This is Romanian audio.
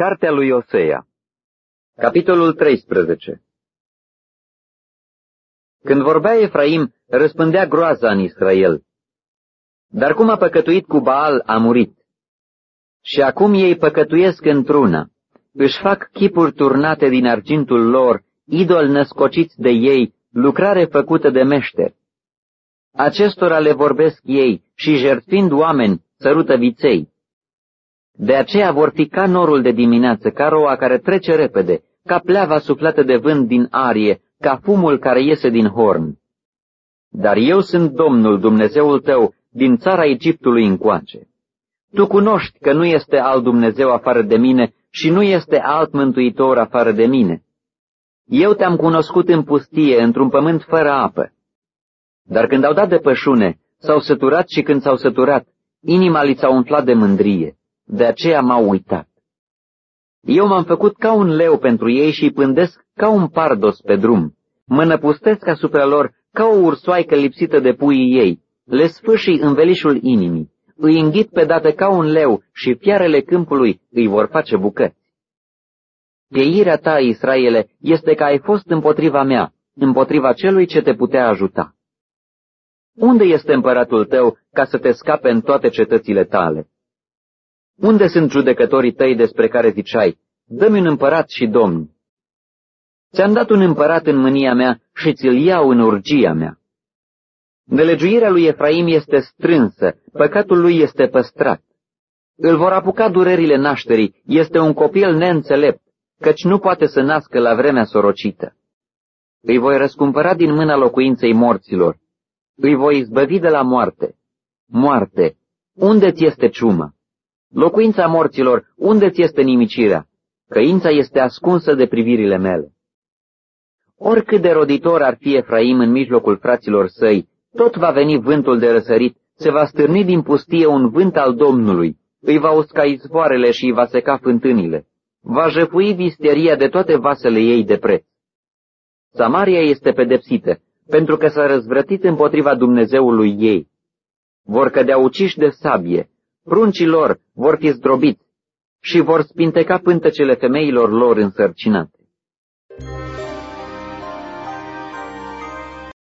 Cartea lui Osea Capitolul 13 Când vorbea Efraim, răspândea groaza în Israel. Dar cum a păcătuit cu Baal, a murit. Și acum ei păcătuiesc într-una. Își fac chipuri turnate din argintul lor, idol născociți de ei, lucrare făcută de meșteri. Acestora le vorbesc ei și jertfind oameni, sărută viței. De aceea vor fi ca norul de dimineață, ca roa care trece repede, ca pleava suflată de vânt din arie, ca fumul care iese din horn. Dar eu sunt Domnul Dumnezeul tău din țara Egiptului încoace. Tu cunoști că nu este alt Dumnezeu afară de mine și nu este alt mântuitor afară de mine. Eu te-am cunoscut în pustie, într-un pământ fără apă. Dar când au dat de pășune, s-au săturat și când s-au săturat, inima li s-a umflat de mândrie de aceea m-au uitat. Eu m-am făcut ca un leu pentru ei și îi pândesc ca un pardos pe drum. Mă năpustesc asupra lor ca o ursoaică lipsită de puii ei, le sfâșii în velișul inimii, îi înghit pe dată ca un leu și fiarele câmpului îi vor face bucăți. Pieirea ta, Israele, este că ai fost împotriva mea, împotriva celui ce te putea ajuta. Unde este împăratul tău ca să te scape în toate cetățile tale? Unde sunt judecătorii tăi despre care ziceai, dă-mi un împărat și domn? Ți-am dat un împărat în mânia mea și ți-l iau în urgia mea. Nelegiuirea lui Efraim este strânsă, păcatul lui este păstrat. Îl vor apuca durerile nașterii, este un copil neînțelept, căci nu poate să nască la vremea sorocită. Îi voi răscumpăra din mâna locuinței morților. Îi voi izbăvi de la moarte. Moarte, unde-ți este ciuma? Locuința morților, unde-ți este nimicirea? Căința este ascunsă de privirile mele. Oricât de roditor ar fi Efraim în mijlocul fraților săi, tot va veni vântul de răsărit, se va stârni din pustie un vânt al Domnului, îi va usca izvoarele și îi va seca fântânile, va jăpui visteria de toate vasele ei de preț. Samaria este pedepsită, pentru că s-a răzvrătit împotriva Dumnezeului ei. Vor cădea uciși de sabie, pruncii lor vor fi zdrobiți și vor spinteca pântecele femeilor lor însărcinate.